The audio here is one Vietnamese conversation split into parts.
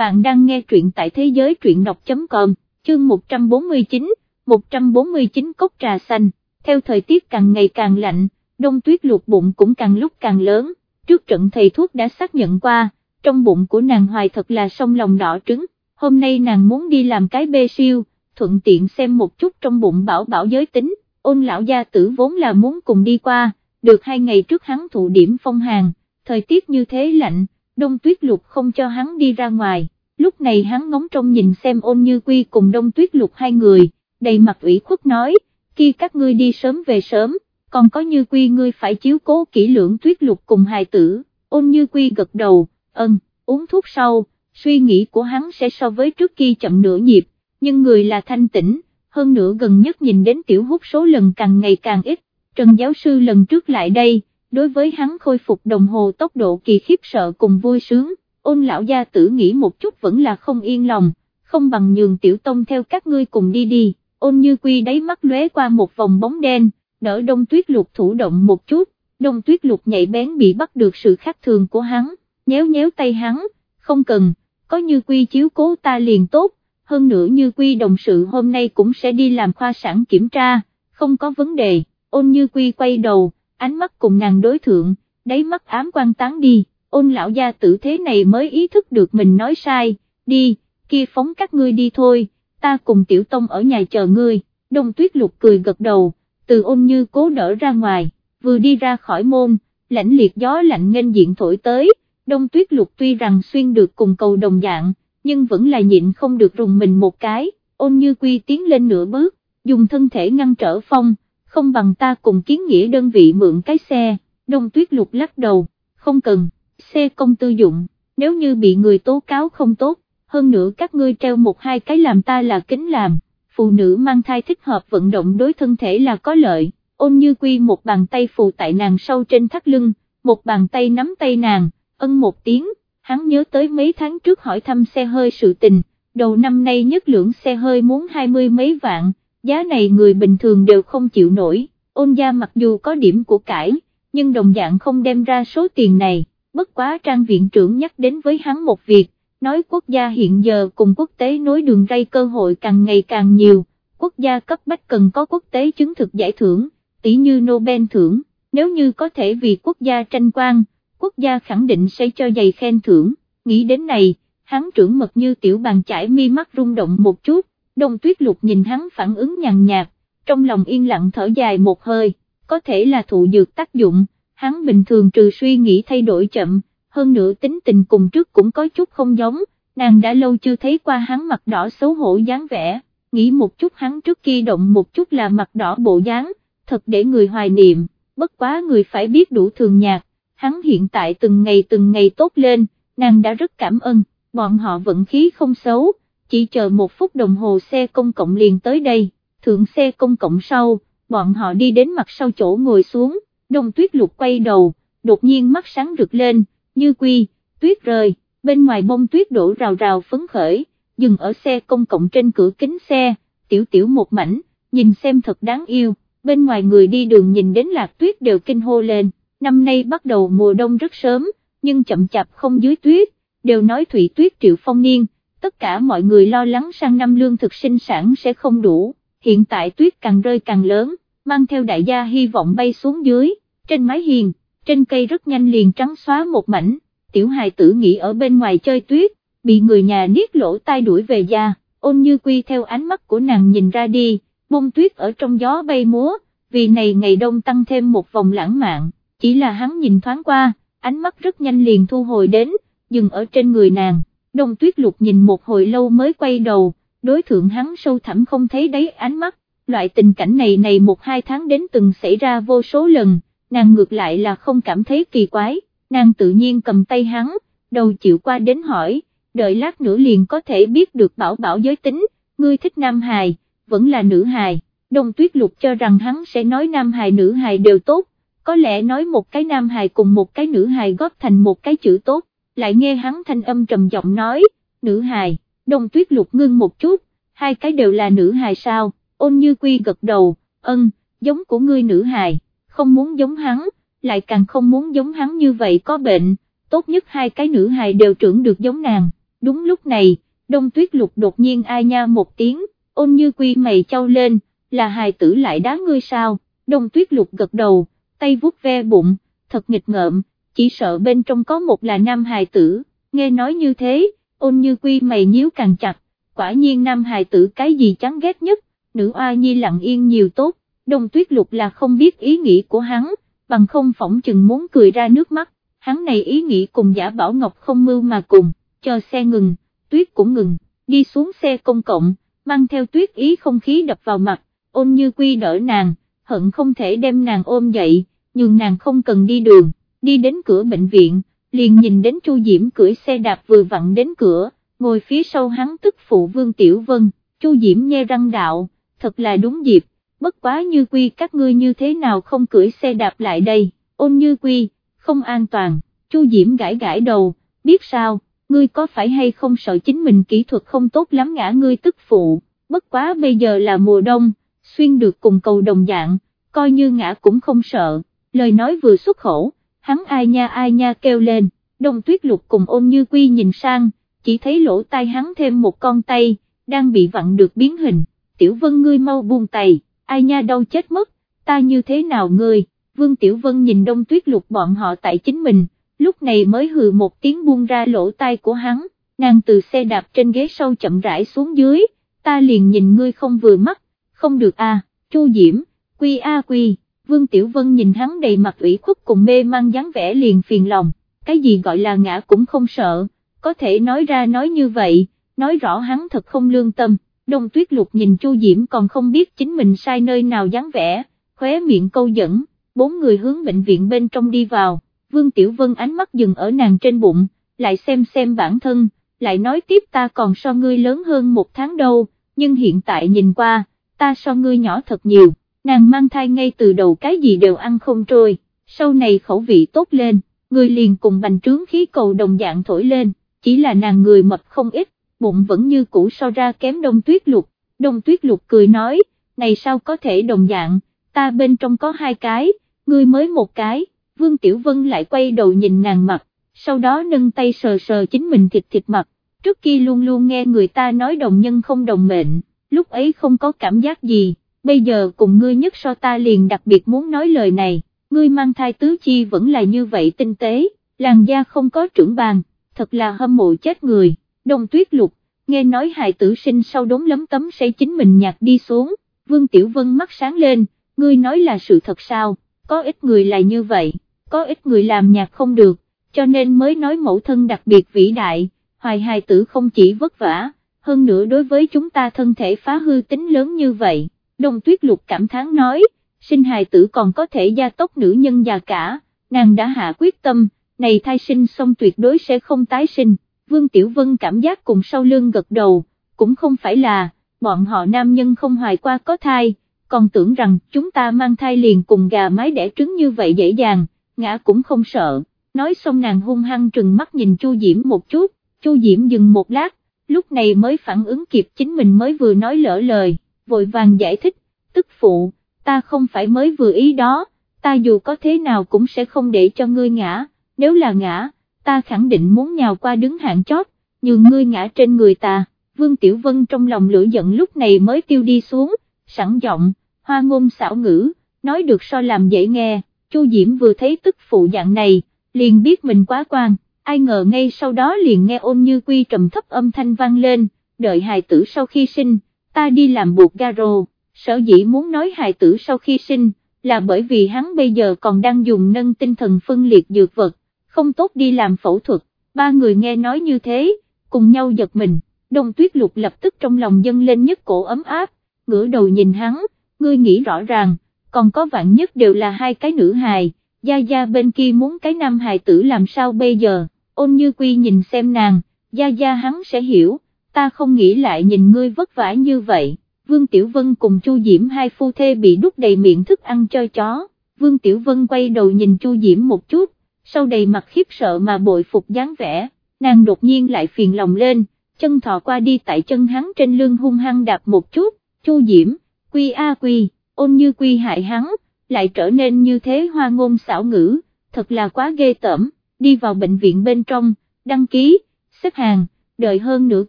bạn đang nghe truyện tại thế giới truyện đọc.com, chương 149, 149 cốc trà xanh, theo thời tiết càng ngày càng lạnh, đông tuyết luộc bụng cũng càng lúc càng lớn, trước trận thầy thuốc đã xác nhận qua, trong bụng của nàng hoài thật là sông lòng đỏ trứng, hôm nay nàng muốn đi làm cái bê siêu, thuận tiện xem một chút trong bụng bảo bảo giới tính, ôn lão gia tử vốn là muốn cùng đi qua, được hai ngày trước hắn thụ điểm phong hàng, thời tiết như thế lạnh, đông tuyết lục không cho hắn đi ra ngoài, lúc này hắn ngóng trông nhìn xem ôn như quy cùng đông tuyết lục hai người, đầy mặt ủy khuất nói, khi các ngươi đi sớm về sớm, còn có như quy ngươi phải chiếu cố kỹ lưỡng tuyết lục cùng hài tử, ôn như quy gật đầu, ân, uống thuốc sau, suy nghĩ của hắn sẽ so với trước kia chậm nửa nhịp, nhưng người là thanh tĩnh, hơn nữa gần nhất nhìn đến tiểu hút số lần càng ngày càng ít, Trần giáo sư lần trước lại đây, đối với hắn khôi phục đồng hồ tốc độ kỳ khiếp sợ cùng vui sướng, ôn lão gia tử nghĩ một chút vẫn là không yên lòng, không bằng nhường tiểu tông theo các ngươi cùng đi đi, ôn như quy đáy mắt lóe qua một vòng bóng đen, đỡ đông tuyết lục thủ động một chút, đông tuyết lục nhạy bén bị bắt được sự khác thường của hắn, nhéo nhéo tay hắn, không cần, có như quy chiếu cố ta liền tốt, hơn nữa như quy đồng sự hôm nay cũng sẽ đi làm khoa sản kiểm tra, không có vấn đề, ôn như quy quay đầu, ánh mắt cùng nàng đối thượng, đáy mắt ám quan tán đi, ôn lão gia tử thế này mới ý thức được mình nói sai, đi, kia phóng các ngươi đi thôi, ta cùng tiểu tông ở nhà chờ ngươi, đông tuyết lục cười gật đầu, từ ôn như cố đỡ ra ngoài, vừa đi ra khỏi môn, lãnh liệt gió lạnh nghênh diện thổi tới, đông tuyết lục tuy rằng xuyên được cùng cầu đồng dạng, nhưng vẫn là nhịn không được rùng mình một cái, ôn như quy tiến lên nửa bước, dùng thân thể ngăn trở phong, không bằng ta cùng kiến nghĩa đơn vị mượn cái xe, đông tuyết lục lắc đầu, không cần, xe công tư dụng, nếu như bị người tố cáo không tốt, hơn nữa các ngươi treo một hai cái làm ta là kính làm, phụ nữ mang thai thích hợp vận động đối thân thể là có lợi, ôn như quy một bàn tay phù tại nàng sâu trên thắt lưng, một bàn tay nắm tay nàng, ân một tiếng, hắn nhớ tới mấy tháng trước hỏi thăm xe hơi sự tình, đầu năm nay nhất lượng xe hơi muốn hai mươi mấy vạn, giá này người bình thường đều không chịu nổi, ôn gia mặc dù có điểm của cải, nhưng đồng dạng không đem ra số tiền này, bất quá trang viện trưởng nhắc đến với hắn một việc, nói quốc gia hiện giờ cùng quốc tế nối đường ray cơ hội càng ngày càng nhiều, quốc gia cấp bách cần có quốc tế chứng thực giải thưởng, tỷ như Nobel thưởng, nếu như có thể vì quốc gia tranh quan, quốc gia khẳng định sẽ cho giày khen thưởng, nghĩ đến này, hắn trưởng mật như tiểu bàn chải mi mắt rung động một chút, đông tuyết lục nhìn hắn phản ứng nhàn nhạt, trong lòng yên lặng thở dài một hơi, có thể là thụ dược tác dụng, hắn bình thường trừ suy nghĩ thay đổi chậm, hơn nữa tính tình cùng trước cũng có chút không giống, nàng đã lâu chưa thấy qua hắn mặt đỏ xấu hổ dáng vẻ, nghĩ một chút hắn trước kia động một chút là mặt đỏ bộ dáng, thật để người hoài niệm, bất quá người phải biết đủ thường nhạc, hắn hiện tại từng ngày từng ngày tốt lên, nàng đã rất cảm ơn, bọn họ vận khí không xấu, chỉ chờ một phút đồng hồ xe công cộng liền tới đây, thượng xe công cộng sau, bọn họ đi đến mặt sau chỗ ngồi xuống, đông tuyết lục quay đầu, đột nhiên mắt sáng rực lên, như quy, tuyết rơi, bên ngoài bông tuyết đổ rào rào phấn khởi, dừng ở xe công cộng trên cửa kính xe, tiểu tiểu một mảnh, nhìn xem thật đáng yêu, bên ngoài người đi đường nhìn đến lạc tuyết đều kinh hô lên, năm nay bắt đầu mùa đông rất sớm, nhưng chậm chạp không dưới tuyết, đều nói thủy tuyết triệu phong niên, tất cả mọi người lo lắng sang năm lương thực sinh sản sẽ không đủ, hiện tại tuyết càng rơi càng lớn, mang theo đại gia hy vọng bay xuống dưới, trên mái hiền, trên cây rất nhanh liền trắng xóa một mảnh, tiểu hài tử nghỉ ở bên ngoài chơi tuyết, bị người nhà niết lỗ tai đuổi về gia, ôn như quy theo ánh mắt của nàng nhìn ra đi, bông tuyết ở trong gió bay múa, vì này ngày đông tăng thêm một vòng lãng mạn, chỉ là hắn nhìn thoáng qua, ánh mắt rất nhanh liền thu hồi đến, dừng ở trên người nàng, đông tuyết lục nhìn một hồi lâu mới quay đầu, đối thượng hắn sâu thẳm không thấy đáy ánh mắt, loại tình cảnh này này một hai tháng đến từng xảy ra vô số lần, nàng ngược lại là không cảm thấy kỳ quái, nàng tự nhiên cầm tay hắn, đầu chịu qua đến hỏi, đợi lát nữa liền có thể biết được bảo bảo giới tính, ngươi thích nam hài, vẫn là nữ hài, đông tuyết lục cho rằng hắn sẽ nói nam hài nữ hài đều tốt, có lẽ nói một cái nam hài cùng một cái nữ hài góp thành một cái chữ tốt, lại nghe hắn thanh âm trầm giọng nói, nữ hài, đông tuyết lục ngưng một chút, hai cái đều là nữ hài sao, ôn như quy gật đầu, ân, giống của ngươi nữ hài, không muốn giống hắn, lại càng không muốn giống hắn như vậy có bệnh, tốt nhất hai cái nữ hài đều trưởng được giống nàng, đúng lúc này, đông tuyết lục đột nhiên ai nha một tiếng, ôn như quy mày trao lên, là hài tử lại đá ngươi sao, đông tuyết lục gật đầu, tay vuốt ve bụng, thật nghịch ngợm, chỉ sợ bên trong có một là nam hài tử, nghe nói như thế, ôn như quy mày nhíu càng chặt, quả nhiên nam hài tử cái gì chán ghét nhất, nữ oa nhi lặng yên nhiều tốt, đông tuyết lục là không biết ý nghĩ của hắn, bằng không phỏng chừng muốn cười ra nước mắt, hắn này ý nghĩ cùng giả bảo ngọc không mưu mà cùng, cho xe ngừng, tuyết cũng ngừng, đi xuống xe công cộng, mang theo tuyết ý không khí đập vào mặt, ôn như quy đỡ nàng, hận không thể đem nàng ôm dậy, nhưng nàng không cần đi đường, đi đến cửa bệnh viện, liền nhìn đến Chu Diễm cưỡi xe đạp vừa vặn đến cửa, ngồi phía sau hắn tức phụ Vương Tiểu Vân, Chu Diễm nhe răng đạo, thật là đúng dịp, bất quá như quy các ngươi như thế nào không cưỡi xe đạp lại đây, ôn như quy, không an toàn, Chu Diễm gãi gãi đầu, biết sao, ngươi có phải hay không sợ chính mình kỹ thuật không tốt lắm ngã ngươi tức phụ, bất quá bây giờ là mùa đông, xuyên được cùng cầu đồng dạng, coi như ngã cũng không sợ, lời nói vừa xuất khẩu, hắn ai nha ai nha kêu lên, đông tuyết lục cùng ôn như quy nhìn sang, chỉ thấy lỗ tai hắn thêm một con tay, đang bị vặn được biến hình, tiểu vân ngươi mau buông tay, ai nha đâu chết mất, ta như thế nào ngươi, vương tiểu vân nhìn đông tuyết lục bọn họ tại chính mình, lúc này mới hừ một tiếng buông ra lỗ tai của hắn, nàng từ xe đạp trên ghế sau chậm rãi xuống dưới, ta liền nhìn ngươi không vừa mắt, không được à, chu diễm, quy a quy, vương tiểu vân nhìn hắn đầy mặt ủy khuất cùng mê mang dáng vẻ liền phiền lòng, cái gì gọi là ngã cũng không sợ, có thể nói ra nói như vậy, nói rõ hắn thật không lương tâm, đông tuyết lục nhìn chu diễm còn không biết chính mình sai nơi nào dáng vẻ, khóe miệng câu dẫn, bốn người hướng bệnh viện bên trong đi vào. Vương Tiểu Vân ánh mắt dừng ở nàng trên bụng, lại xem xem bản thân, lại nói tiếp ta còn so ngươi lớn hơn một tháng đâu, nhưng hiện tại nhìn qua, ta so ngươi nhỏ thật nhiều, nàng mang thai ngay từ đầu cái gì đều ăn không trôi, sau này khẩu vị tốt lên, người liền cùng bành trướng khí cầu đồng dạng thổi lên, chỉ là nàng người mập không ít, bụng vẫn như cũ so ra kém đông tuyết lục, đông tuyết lục cười nói, này sao có thể đồng dạng, ta bên trong có hai cái, ngươi mới một cái, Vương Tiểu Vân lại quay đầu nhìn nàng mặt, sau đó nâng tay sờ sờ chính mình thịt thịt mặt, trước kia luôn luôn nghe người ta nói đồng nhân không đồng mệnh, lúc ấy không có cảm giác gì, bây giờ cùng ngươi nhất so ta liền đặc biệt muốn nói lời này, ngươi mang thai tứ chi vẫn là như vậy tinh tế, làn da không có trưởng bàn, thật là hâm mộ chết người, đông tuyết lục, nghe nói hài tử sinh sau đốn lấm tấm sẽ chính mình nhạt đi xuống, Vương Tiểu Vân mắt sáng lên, ngươi nói là sự thật sao, có ít người là như vậy có ít người làm nhạc không được, cho nên mới nói mẫu thân đặc biệt vĩ đại, hoài hài tử không chỉ vất vả, hơn nữa đối với chúng ta thân thể phá hư tính lớn như vậy, đông tuyết lục cảm thán nói, sinh hài tử còn có thể gia tốc nữ nhân già cả, nàng đã hạ quyết tâm, này thai sinh xong tuyệt đối sẽ không tái sinh, Vương Tiểu Vân cảm giác cùng sau lưng gật đầu, cũng không phải là, bọn họ nam nhân không hoài qua có thai, còn tưởng rằng chúng ta mang thai liền cùng gà mái đẻ trứng như vậy dễ dàng, ngã cũng không sợ, nói xong nàng hung hăng trừng mắt nhìn Chu Diễm một chút, Chu Diễm dừng một lát, lúc này mới phản ứng kịp chính mình mới vừa nói lỡ lời, vội vàng giải thích, tức phụ, ta không phải mới vừa ý đó, ta dù có thế nào cũng sẽ không để cho ngươi ngã, nếu là ngã, ta khẳng định muốn nhào qua đứng hạng chót, nhường ngươi ngã trên người ta, Vương Tiểu Vân trong lòng lửa giận lúc này mới tiêu đi xuống, sẵn giọng, hoa ngôn xảo ngữ, nói được so làm dễ nghe. Chu Diễm vừa thấy tức phụ dạng này, liền biết mình quá quan, ai ngờ ngay sau đó liền nghe ôn như quy trầm thấp âm thanh vang lên, đợi hài tử sau khi sinh, ta đi làm buộc garo, sở dĩ muốn nói hài tử sau khi sinh, là bởi vì hắn bây giờ còn đang dùng nâng tinh thần phân liệt dược vật, không tốt đi làm phẫu thuật, ba người nghe nói như thế, cùng nhau giật mình, đông tuyết lục lập tức trong lòng dâng lên nhất cổ ấm áp, ngửa đầu nhìn hắn, ngươi nghĩ rõ ràng, còn có vạn nhất đều là hai cái nữ hài, gia gia bên kia muốn cái nam hài tử làm sao bây giờ, ôn như quy nhìn xem nàng, gia gia hắn sẽ hiểu, ta không nghĩ lại nhìn ngươi vất vả như vậy, Vương Tiểu Vân cùng Chu Diễm hai phu thê bị đút đầy miệng thức ăn cho chó, Vương Tiểu Vân quay đầu nhìn Chu Diễm một chút, sau đầy mặt khiếp sợ mà bội phục dáng vẻ, nàng đột nhiên lại phiền lòng lên, chân thò qua đi tại chân hắn trên lưng hung hăng đạp một chút, Chu Diễm, quy a quy ôn như quy hại hắn, lại trở nên như thế hoa ngôn xảo ngữ, thật là quá ghê tởm, đi vào bệnh viện bên trong, đăng ký, xếp hàng, đợi hơn nửa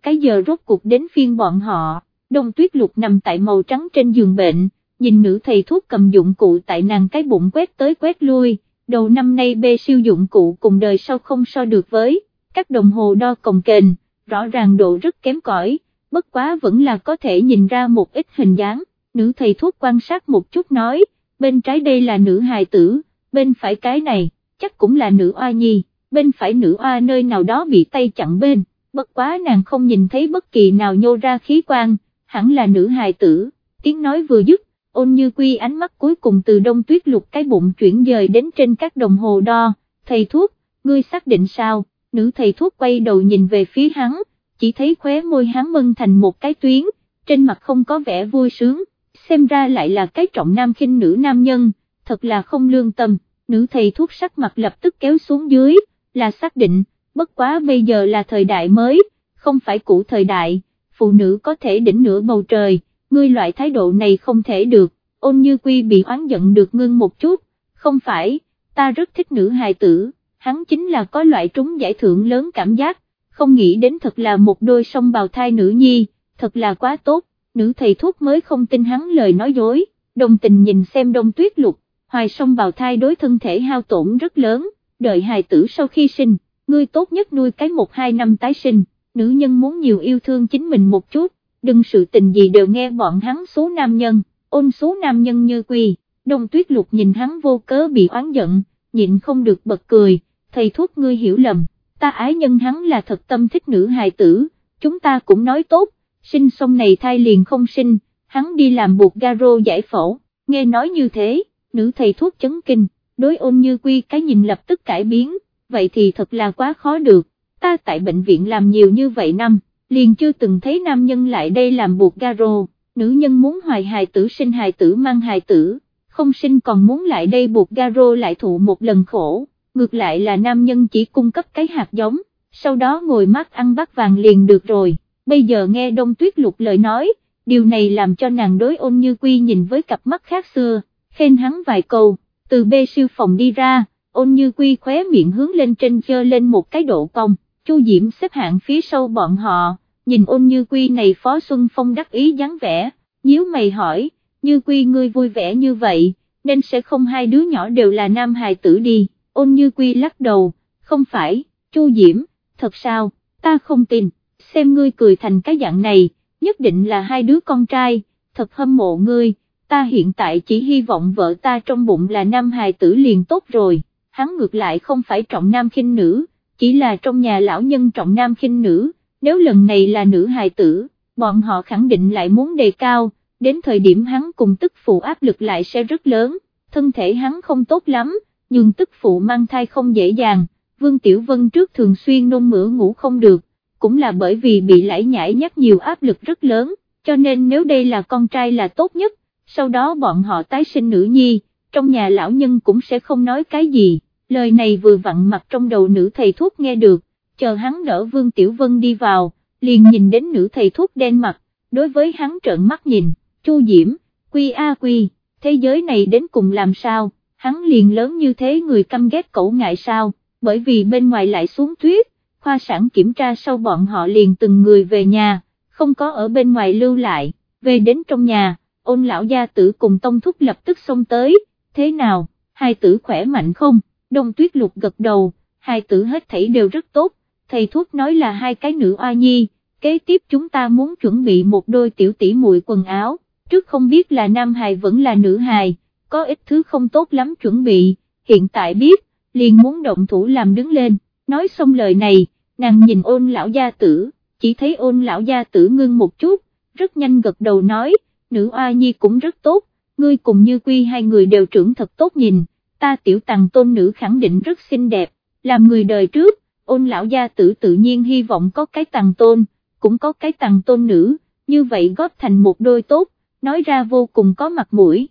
cái giờ rốt cuộc đến phiên bọn họ, đông tuyết lục nằm tại màu trắng trên giường bệnh, nhìn nữ thầy thuốc cầm dụng cụ tại nàng cái bụng quét tới quét lui, đầu năm nay bê siêu dụng cụ cùng đời sau không so được với, các đồng hồ đo cồng kềnh, rõ ràng độ rất kém cỏi, bất quá vẫn là có thể nhìn ra một ít hình dáng, nữ thầy thuốc quan sát một chút nói, bên trái đây là nữ hài tử, bên phải cái này, chắc cũng là nữ oa nhi, bên phải nữ oa nơi nào đó bị tay chặn bên, bất quá nàng không nhìn thấy bất kỳ nào nhô ra khí quan, hẳn là nữ hài tử, tiếng nói vừa dứt, ôn như quy ánh mắt cuối cùng từ đông tuyết lục cái bụng chuyển dời đến trên các đồng hồ đo, thầy thuốc, ngươi xác định sao, nữ thầy thuốc quay đầu nhìn về phía hắn, chỉ thấy khóe môi hắn mân thành một cái tuyến, trên mặt không có vẻ vui sướng, xem ra lại là cái trọng nam khinh nữ nam nhân, thật là không lương tâm, nữ thầy thuốc sắc mặt lập tức kéo xuống dưới, là xác định, bất quá bây giờ là thời đại mới, không phải cũ thời đại, phụ nữ có thể đỉnh nửa bầu trời, ngươi loại thái độ này không thể được, ôn như quy bị oán giận được ngưng một chút, không phải, ta rất thích nữ hài tử, hắn chính là có loại trúng giải thưởng lớn cảm giác, không nghĩ đến thật là một đôi song bào thai nữ nhi, thật là quá tốt, nữ thầy thuốc mới không tin hắn lời nói dối, đồng tình nhìn xem đông tuyết lục, hoài song bào thai đối thân thể hao tổn rất lớn, đợi hài tử sau khi sinh, ngươi tốt nhất nuôi cái một hai năm tái sinh, nữ nhân muốn nhiều yêu thương chính mình một chút, đừng sự tình gì đều nghe bọn hắn số nam nhân, ôn số nam nhân như quỳ, đông tuyết lục nhìn hắn vô cớ bị oán giận, nhịn không được bật cười, thầy thuốc ngươi hiểu lầm, ta ái nhân hắn là thật tâm thích nữ hài tử, chúng ta cũng nói tốt, sinh xong này thai liền không sinh, hắn đi làm buộc garo giải phẫu, nghe nói như thế, nữ thầy thuốc chấn kinh, đối ôn như quy cái nhìn lập tức cải biến, vậy thì thật là quá khó được, ta tại bệnh viện làm nhiều như vậy năm, liền chưa từng thấy nam nhân lại đây làm buộc garo, nữ nhân muốn hoài hài tử sinh hài tử mang hài tử, không sinh còn muốn lại đây buộc garo lại thụ một lần khổ, ngược lại là nam nhân chỉ cung cấp cái hạt giống, sau đó ngồi mát ăn bát vàng liền được rồi, bây giờ nghe đông tuyết lục lời nói, điều này làm cho nàng đối ôn như quy nhìn với cặp mắt khác xưa, khen hắn vài câu, từ bê siêu phòng đi ra, ôn như quy khóe miệng hướng lên trên chơ lên một cái độ cong, chu diễm xếp hạng phía sau bọn họ, nhìn ôn như quy này phó xuân phong đắc ý dáng vẻ, nhíu mày hỏi, như quy ngươi vui vẻ như vậy, nên sẽ không hai đứa nhỏ đều là nam hài tử đi, ôn như quy lắc đầu, không phải, chu diễm, thật sao, ta không tin, xem ngươi cười thành cái dạng này, nhất định là hai đứa con trai, thật hâm mộ ngươi, ta hiện tại chỉ hy vọng vợ ta trong bụng là nam hài tử liền tốt rồi, hắn ngược lại không phải trọng nam khinh nữ, chỉ là trong nhà lão nhân trọng nam khinh nữ, nếu lần này là nữ hài tử, bọn họ khẳng định lại muốn đề cao, đến thời điểm hắn cùng tức phụ áp lực lại sẽ rất lớn, thân thể hắn không tốt lắm, nhưng tức phụ mang thai không dễ dàng, Vương Tiểu Vân trước thường xuyên nôn mửa ngủ không được, cũng là bởi vì bị lãi nhãi nhắc nhiều áp lực rất lớn, cho nên nếu đây là con trai là tốt nhất, sau đó bọn họ tái sinh nữ nhi, trong nhà lão nhân cũng sẽ không nói cái gì, lời này vừa vặn mặt trong đầu nữ thầy thuốc nghe được, chờ hắn đỡ Vương Tiểu Vân đi vào, liền nhìn đến nữ thầy thuốc đen mặt, đối với hắn trợn mắt nhìn, Chu Diễm, quy a quy, thế giới này đến cùng làm sao, hắn liền lớn như thế người căm ghét cậu ngại sao, bởi vì bên ngoài lại xuống tuyết, khoa sản kiểm tra sau bọn họ liền từng người về nhà, không có ở bên ngoài lưu lại, về đến trong nhà, ôn lão gia tử cùng tông thúc lập tức xông tới, thế nào, hai tử khỏe mạnh không, đông tuyết lục gật đầu, hai tử hết thảy đều rất tốt, thầy thuốc nói là hai cái nữ oa nhi, kế tiếp chúng ta muốn chuẩn bị một đôi tiểu tỷ muội quần áo, trước không biết là nam hài vẫn là nữ hài, có ít thứ không tốt lắm chuẩn bị, hiện tại biết, liền muốn động thủ làm đứng lên, nói xong lời này, nàng nhìn ôn lão gia tử, chỉ thấy ôn lão gia tử ngưng một chút, rất nhanh gật đầu nói, nữ oa nhi cũng rất tốt, ngươi cùng như quy hai người đều trưởng thật tốt nhìn, ta tiểu tàng tôn nữ khẳng định rất xinh đẹp, làm người đời trước, ôn lão gia tử tự nhiên hy vọng có cái tàng tôn, cũng có cái tàng tôn nữ, như vậy góp thành một đôi tốt, nói ra vô cùng có mặt mũi.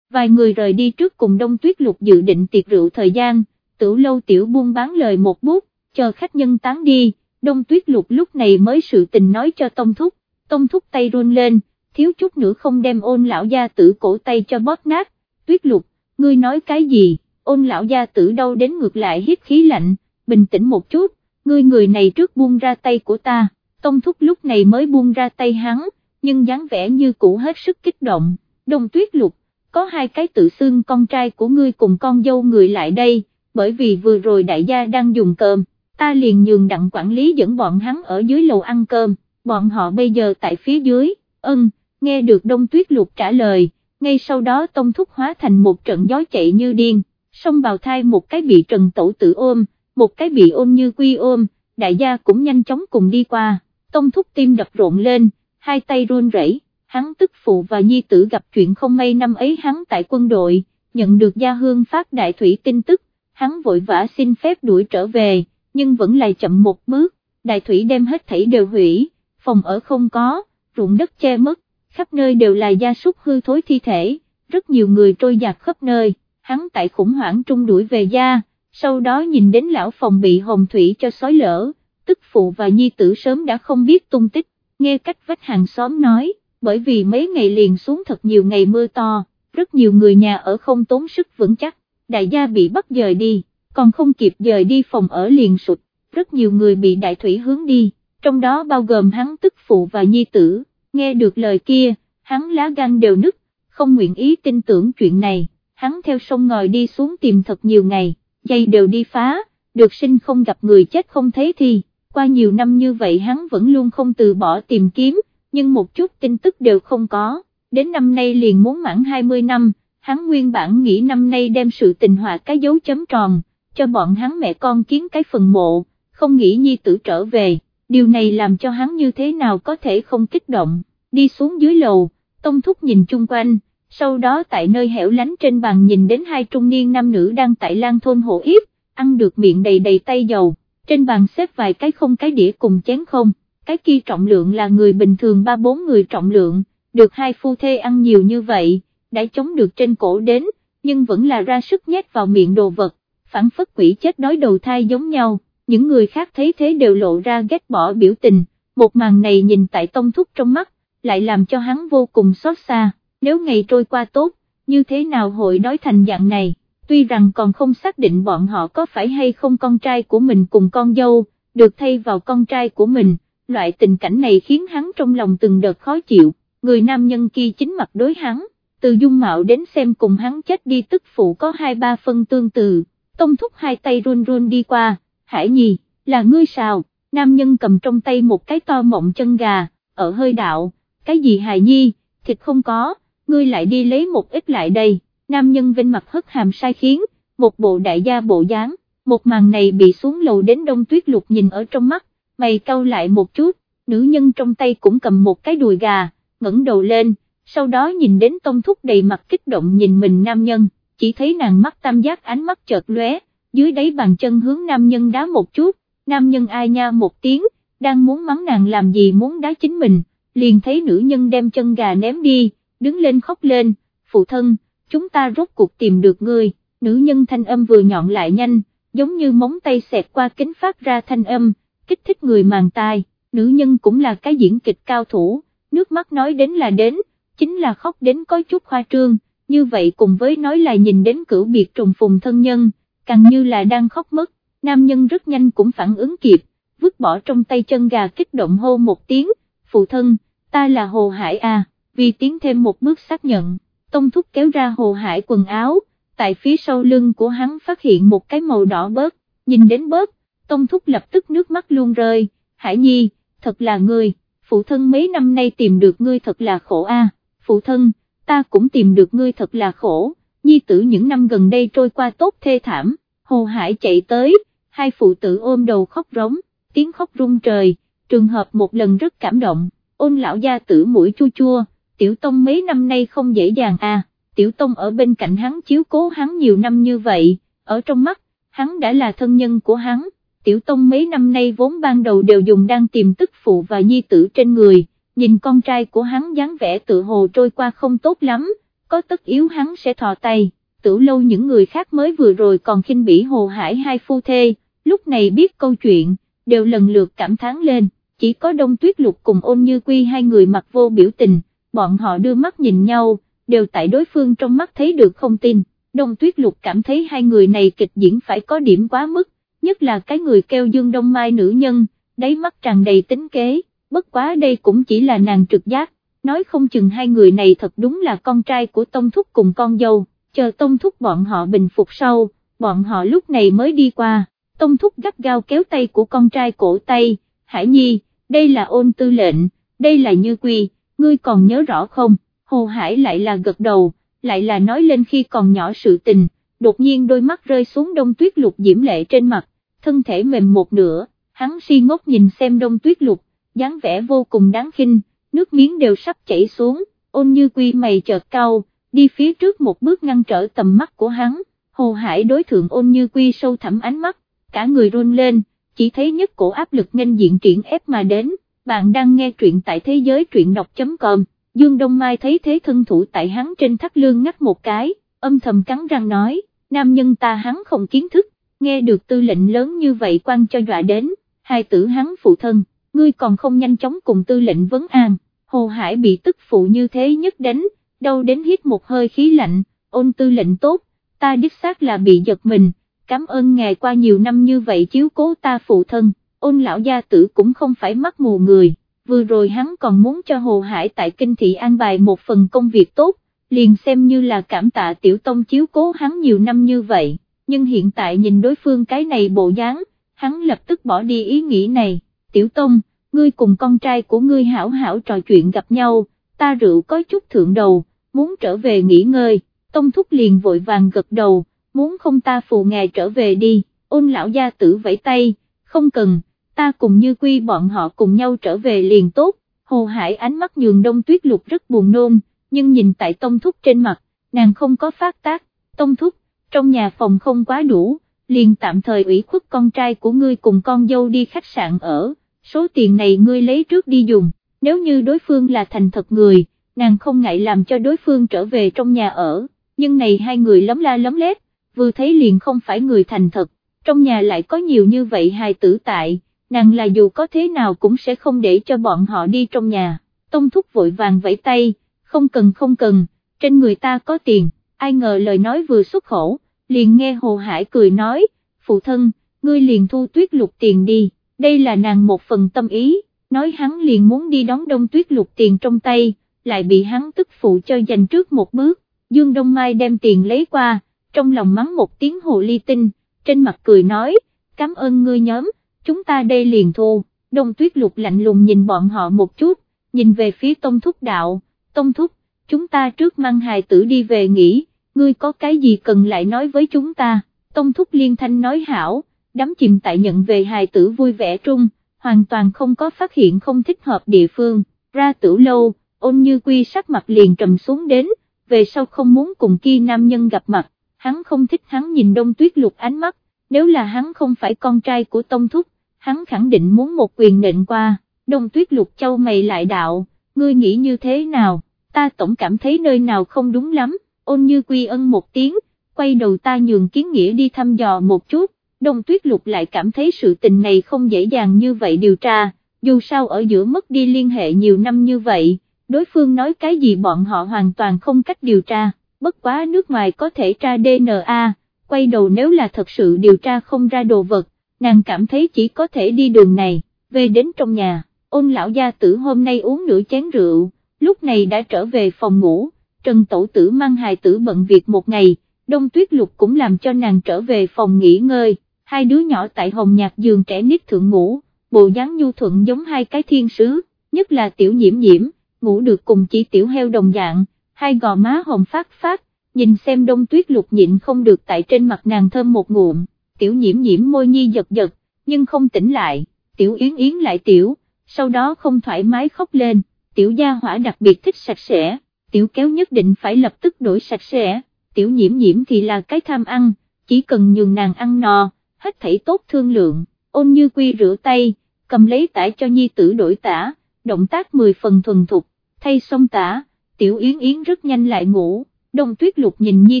Vài người rời đi trước cùng đông tuyết lục dự định tiệc rượu thời gian, tiểu lâu tiểu buôn bán lời một bút, chờ khách nhân tán đi, đông tuyết lục lúc này mới sự tình nói cho tông thúc, tông thúc tay run lên, thiếu chút nữa không đem ôn lão gia tử cổ tay cho bóp nát, tuyết lục, ngươi nói cái gì, ôn lão gia tử đâu đến ngược lại hít khí lạnh, bình tĩnh một chút, ngươi người này trước buông ra tay của ta, Tông Thúc lúc này mới buông ra tay hắn, nhưng dáng vẻ như cũ hết sức kích động, đồng tuyết lục, có hai cái tự xưng con trai của ngươi cùng con dâu người lại đây, bởi vì vừa rồi đại gia đang dùng cơm, ta liền nhường đặng quản lý dẫn bọn hắn ở dưới lầu ăn cơm, bọn họ bây giờ tại phía dưới, ân, nghe được đông tuyết lục trả lời, ngay sau đó tông thúc hóa thành một trận gió chạy như điên, xông bào thai một cái bị trần tổ tử ôm, một cái bị ôm như quy ôm, đại gia cũng nhanh chóng cùng đi qua, tông thúc tim đập rộn lên, hai tay run rẩy. hắn tức phụ và nhi tử gặp chuyện không may năm ấy hắn tại quân đội, nhận được gia hương phát đại thủy tin tức, hắn vội vã xin phép đuổi trở về, nhưng vẫn lại chậm một bước, đại thủy đem hết thảy đều hủy, phòng ở không có, ruộng đất che mất, khắp nơi đều là gia súc hư thối thi thể, rất nhiều người trôi giạt khắp nơi, hắn tại khủng hoảng trung đuổi về gia, sau đó nhìn đến lão phòng bị hồng thủy cho sói lỡ, tức phụ và nhi tử sớm đã không biết tung tích, nghe cách vách hàng xóm nói, bởi vì mấy ngày liền xuống thật nhiều ngày mưa to, rất nhiều người nhà ở không tốn sức vững chắc, đại gia bị bắt dời đi, còn không kịp dời đi phòng ở liền sụt, rất nhiều người bị đại thủy hướng đi, trong đó bao gồm hắn tức phụ và nhi tử, nghe được lời kia, hắn lá gan đều nứt, không nguyện ý tin tưởng chuyện này, hắn theo sông ngòi đi xuống tìm thật nhiều ngày, dây đều đi phá, được sinh không gặp người chết không thấy thì, qua nhiều năm như vậy hắn vẫn luôn không từ bỏ tìm kiếm, nhưng một chút tin tức đều không có, đến năm nay liền muốn mãn 20 năm, hắn nguyên bản nghĩ năm nay đem sự tình hòa cái dấu chấm tròn, cho bọn hắn mẹ con kiến cái phần mộ, không nghĩ nhi tử trở về, điều này làm cho hắn như thế nào có thể không kích động, đi xuống dưới lầu, tông thúc nhìn chung quanh, sau đó tại nơi hẻo lánh trên bàn nhìn đến hai trung niên nam nữ đang tại lang thôn hộ yếp, ăn được miệng đầy đầy tay dầu, trên bàn xếp vài cái không cái đĩa cùng chén không, cái kia trọng lượng là người bình thường ba bốn người trọng lượng, được hai phu thê ăn nhiều như vậy, đã chống được trên cổ đến, nhưng vẫn là ra sức nhét vào miệng đồ vật, phản phất quỷ chết đói đầu thai giống nhau, những người khác thấy thế đều lộ ra ghét bỏ biểu tình, một màn này nhìn tại tông thúc trong mắt, lại làm cho hắn vô cùng xót xa, nếu ngày trôi qua tốt, như thế nào hội đói thành dạng này, tuy rằng còn không xác định bọn họ có phải hay không con trai của mình cùng con dâu, được thay vào con trai của mình, loại tình cảnh này khiến hắn trong lòng từng đợt khó chịu, người nam nhân kia chính mặt đối hắn, từ dung mạo đến xem cùng hắn chết đi tức phụ có hai ba phân tương tự, tông thúc hai tay run run đi qua, hải nhi, là ngươi sao, nam nhân cầm trong tay một cái to mộng chân gà, ở hơi đạo, cái gì Hải nhi, thịt không có, ngươi lại đi lấy một ít lại đây, nam nhân vinh mặt hất hàm sai khiến, một bộ đại gia bộ dáng, một màn này bị xuống lầu đến đông tuyết lục nhìn ở trong mắt, mày cau lại một chút, nữ nhân trong tay cũng cầm một cái đùi gà, ngẩng đầu lên, sau đó nhìn đến tông thúc đầy mặt kích động nhìn mình nam nhân, chỉ thấy nàng mắt tam giác ánh mắt chợt lóe, dưới đáy bàn chân hướng nam nhân đá một chút, nam nhân ai nha một tiếng, đang muốn mắng nàng làm gì muốn đá chính mình, liền thấy nữ nhân đem chân gà ném đi, đứng lên khóc lên, phụ thân, chúng ta rốt cuộc tìm được người nữ nhân thanh âm vừa nhọn lại nhanh, giống như móng tay xẹt qua kính phát ra thanh âm, kích thích người màng tai, nữ nhân cũng là cái diễn kịch cao thủ, nước mắt nói đến là đến, chính là khóc đến có chút khoa trương, như vậy cùng với nói là nhìn đến cửu biệt trùng phùng thân nhân, càng như là đang khóc mất, nam nhân rất nhanh cũng phản ứng kịp, vứt bỏ trong tay chân gà kích động hô một tiếng, phụ thân, ta là Hồ Hải à, vì tiến thêm một bước xác nhận, tông thúc kéo ra Hồ Hải quần áo, tại phía sau lưng của hắn phát hiện một cái màu đỏ bớt, nhìn đến bớt, tông thúc lập tức nước mắt luôn rơi, Hải Nhi, thật là ngươi, phụ thân mấy năm nay tìm được ngươi thật là khổ a. phụ thân, ta cũng tìm được ngươi thật là khổ, nhi tử những năm gần đây trôi qua tốt thê thảm, Hồ Hải chạy tới, hai phụ tử ôm đầu khóc rống, tiếng khóc rung trời, trường hợp một lần rất cảm động, ôn lão gia tử mũi chua chua, tiểu tông mấy năm nay không dễ dàng à, tiểu tông ở bên cạnh hắn chiếu cố hắn nhiều năm như vậy, ở trong mắt, hắn đã là thân nhân của hắn, tiểu tông mấy năm nay vốn ban đầu đều dùng đang tìm tức phụ và nhi tử trên người, nhìn con trai của hắn dáng vẻ tự hồ trôi qua không tốt lắm, có tất yếu hắn sẽ thò tay, tử lâu những người khác mới vừa rồi còn khinh bỉ hồ hải hai phu thê, lúc này biết câu chuyện, đều lần lượt cảm thán lên, chỉ có đông tuyết lục cùng ôn như quy hai người mặc vô biểu tình, bọn họ đưa mắt nhìn nhau, đều tại đối phương trong mắt thấy được không tin, đông tuyết lục cảm thấy hai người này kịch diễn phải có điểm quá mức, nhất là cái người kêu Dương Đông Mai nữ nhân, đáy mắt tràn đầy tính kế, bất quá đây cũng chỉ là nàng trực giác, nói không chừng hai người này thật đúng là con trai của Tông Thúc cùng con dâu, chờ Tông Thúc bọn họ bình phục sau, bọn họ lúc này mới đi qua, Tông Thúc gắt gao kéo tay của con trai cổ tay, Hải Nhi, đây là ôn tư lệnh, đây là Như Quy, ngươi còn nhớ rõ không, Hồ Hải lại là gật đầu, lại là nói lên khi còn nhỏ sự tình, đột nhiên đôi mắt rơi xuống đông tuyết lục diễm lệ trên mặt, thân thể mềm một nửa, hắn si ngốc nhìn xem đông tuyết lục, dáng vẻ vô cùng đáng khinh, nước miếng đều sắp chảy xuống, ôn như quy mày chợt cao, đi phía trước một bước ngăn trở tầm mắt của hắn, hồ hải đối thượng ôn như quy sâu thẳm ánh mắt, cả người run lên, chỉ thấy nhất cổ áp lực nhanh diện triển ép mà đến, bạn đang nghe truyện tại thế giới truyện đọc.com, Dương Đông Mai thấy thế thân thủ tại hắn trên thắt lương ngắt một cái, âm thầm cắn răng nói, nam nhân ta hắn không kiến thức, nghe được tư lệnh lớn như vậy quan cho dọa đến, hai tử hắn phụ thân, ngươi còn không nhanh chóng cùng tư lệnh vấn an, Hồ Hải bị tức phụ như thế nhất đánh, đâu đến hít một hơi khí lạnh, ôn tư lệnh tốt, ta đích xác là bị giật mình, cảm ơn ngài qua nhiều năm như vậy chiếu cố ta phụ thân, ôn lão gia tử cũng không phải mắt mù người, vừa rồi hắn còn muốn cho Hồ Hải tại kinh thị an bài một phần công việc tốt, liền xem như là cảm tạ tiểu tông chiếu cố hắn nhiều năm như vậy, nhưng hiện tại nhìn đối phương cái này bộ dáng, hắn lập tức bỏ đi ý nghĩ này, tiểu tông, ngươi cùng con trai của ngươi hảo hảo trò chuyện gặp nhau, ta rượu có chút thượng đầu, muốn trở về nghỉ ngơi, tông thúc liền vội vàng gật đầu, muốn không ta phù ngài trở về đi, ôn lão gia tử vẫy tay, không cần, ta cùng như quy bọn họ cùng nhau trở về liền tốt, hồ hải ánh mắt nhường đông tuyết lục rất buồn nôn, nhưng nhìn tại tông thúc trên mặt, nàng không có phát tác, tông thúc, trong nhà phòng không quá đủ, liền tạm thời ủy khuất con trai của ngươi cùng con dâu đi khách sạn ở, số tiền này ngươi lấy trước đi dùng, nếu như đối phương là thành thật người, nàng không ngại làm cho đối phương trở về trong nhà ở, nhưng này hai người lấm la lấm lét, vừa thấy liền không phải người thành thật, trong nhà lại có nhiều như vậy hài tử tại, nàng là dù có thế nào cũng sẽ không để cho bọn họ đi trong nhà, tông thúc vội vàng vẫy tay, không cần không cần, trên người ta có tiền, ai ngờ lời nói vừa xuất khẩu, liền nghe Hồ Hải cười nói, phụ thân, ngươi liền thu tuyết lục tiền đi, đây là nàng một phần tâm ý, nói hắn liền muốn đi đón đông tuyết lục tiền trong tay, lại bị hắn tức phụ cho dành trước một bước, Dương Đông Mai đem tiền lấy qua, trong lòng mắng một tiếng hồ ly tinh, trên mặt cười nói, cảm ơn ngươi nhóm, chúng ta đây liền thu, đông tuyết lục lạnh lùng nhìn bọn họ một chút, nhìn về phía tông thúc đạo, tông thúc, chúng ta trước mang hài tử đi về nghỉ, ngươi có cái gì cần lại nói với chúng ta, tông thúc liên thanh nói hảo, đắm chìm tại nhận về hài tử vui vẻ trung, hoàn toàn không có phát hiện không thích hợp địa phương, ra tử lâu, ôn như quy sắc mặt liền trầm xuống đến, về sau không muốn cùng kia nam nhân gặp mặt, hắn không thích hắn nhìn đông tuyết lục ánh mắt, nếu là hắn không phải con trai của tông thúc, hắn khẳng định muốn một quyền nện qua, đông tuyết lục châu mày lại đạo, ngươi nghĩ như thế nào, ta tổng cảm thấy nơi nào không đúng lắm, ôn như quy ân một tiếng, quay đầu ta nhường kiến nghĩa đi thăm dò một chút, đông tuyết lục lại cảm thấy sự tình này không dễ dàng như vậy điều tra, dù sao ở giữa mất đi liên hệ nhiều năm như vậy, đối phương nói cái gì bọn họ hoàn toàn không cách điều tra, bất quá nước ngoài có thể tra DNA, quay đầu nếu là thật sự điều tra không ra đồ vật, nàng cảm thấy chỉ có thể đi đường này, về đến trong nhà, ôn lão gia tử hôm nay uống nửa chén rượu, lúc này đã trở về phòng ngủ, Trần Tổ Tử mang hài tử bận việc một ngày, Đông Tuyết Lục cũng làm cho nàng trở về phòng nghỉ ngơi, hai đứa nhỏ tại hồng nhạc giường trẻ nít thượng ngủ, bộ dáng nhu thuận giống hai cái thiên sứ, nhất là tiểu nhiễm nhiễm, ngủ được cùng chỉ tiểu heo đồng dạng, hai gò má hồng phát phát, nhìn xem Đông Tuyết Lục nhịn không được tại trên mặt nàng thơm một ngụm, tiểu nhiễm nhiễm môi nhi giật giật, nhưng không tỉnh lại, tiểu yến yến lại tiểu, sau đó không thoải mái khóc lên, tiểu gia hỏa đặc biệt thích sạch sẽ, tiểu kéo nhất định phải lập tức đổi sạch sẽ, tiểu nhiễm nhiễm thì là cái tham ăn, chỉ cần nhường nàng ăn no, hết thảy tốt thương lượng, ôn như quy rửa tay, cầm lấy tả cho nhi tử đổi tả, động tác 10 phần thuần thục, thay xong tả, tiểu yến yến rất nhanh lại ngủ, đông tuyết lục nhìn nhi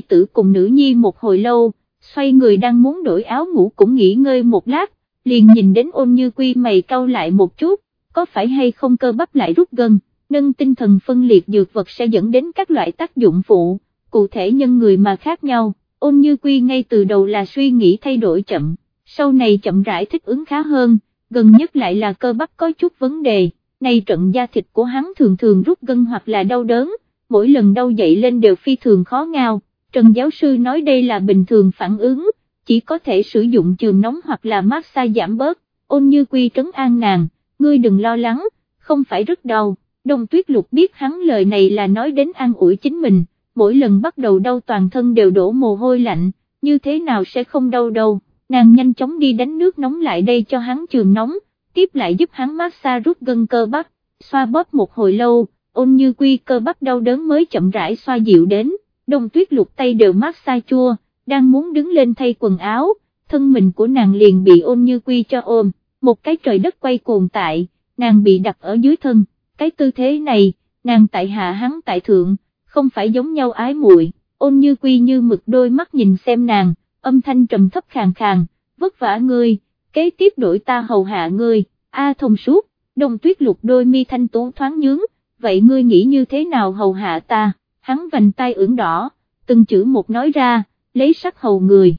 tử cùng nữ nhi một hồi lâu, xoay người đang muốn đổi áo ngủ cũng nghỉ ngơi một lát, liền nhìn đến ôn như quy mày cau lại một chút, có phải hay không cơ bắp lại rút gần, nâng tinh thần phân liệt dược vật sẽ dẫn đến các loại tác dụng phụ, cụ thể nhân người mà khác nhau, ôn như quy ngay từ đầu là suy nghĩ thay đổi chậm, sau này chậm rãi thích ứng khá hơn, gần nhất lại là cơ bắp có chút vấn đề, nay trận da thịt của hắn thường thường rút gân hoặc là đau đớn, mỗi lần đau dậy lên đều phi thường khó ngao, Trần giáo sư nói đây là bình thường phản ứng, chỉ có thể sử dụng trường nóng hoặc là massage giảm bớt, ôn như quy trấn an nàng, ngươi đừng lo lắng, không phải rất đau, đông tuyết lục biết hắn lời này là nói đến an ủi chính mình, mỗi lần bắt đầu đau toàn thân đều đổ mồ hôi lạnh, như thế nào sẽ không đau đâu, nàng nhanh chóng đi đánh nước nóng lại đây cho hắn trường nóng, tiếp lại giúp hắn massage rút gân cơ bắp, xoa bóp một hồi lâu, ôn như quy cơ bắp đau đớn mới chậm rãi xoa dịu đến, đông tuyết lục tay đều massage chua, đang muốn đứng lên thay quần áo, thân mình của nàng liền bị ôn như quy cho ôm, một cái trời đất quay cuồng tại, nàng bị đặt ở dưới thân, cái tư thế này, nàng tại hạ hắn tại thượng, không phải giống nhau ái muội. ôn như quy như mực đôi mắt nhìn xem nàng, âm thanh trầm thấp khàn khàn, vất vả ngươi, kế tiếp đổi ta hầu hạ ngươi, a thông suốt, đồng tuyết lục đôi mi thanh tú thoáng nhướng, vậy ngươi nghĩ như thế nào hầu hạ ta, hắn vành tay ửng đỏ, từng chữ một nói ra, lấy sắc hầu người,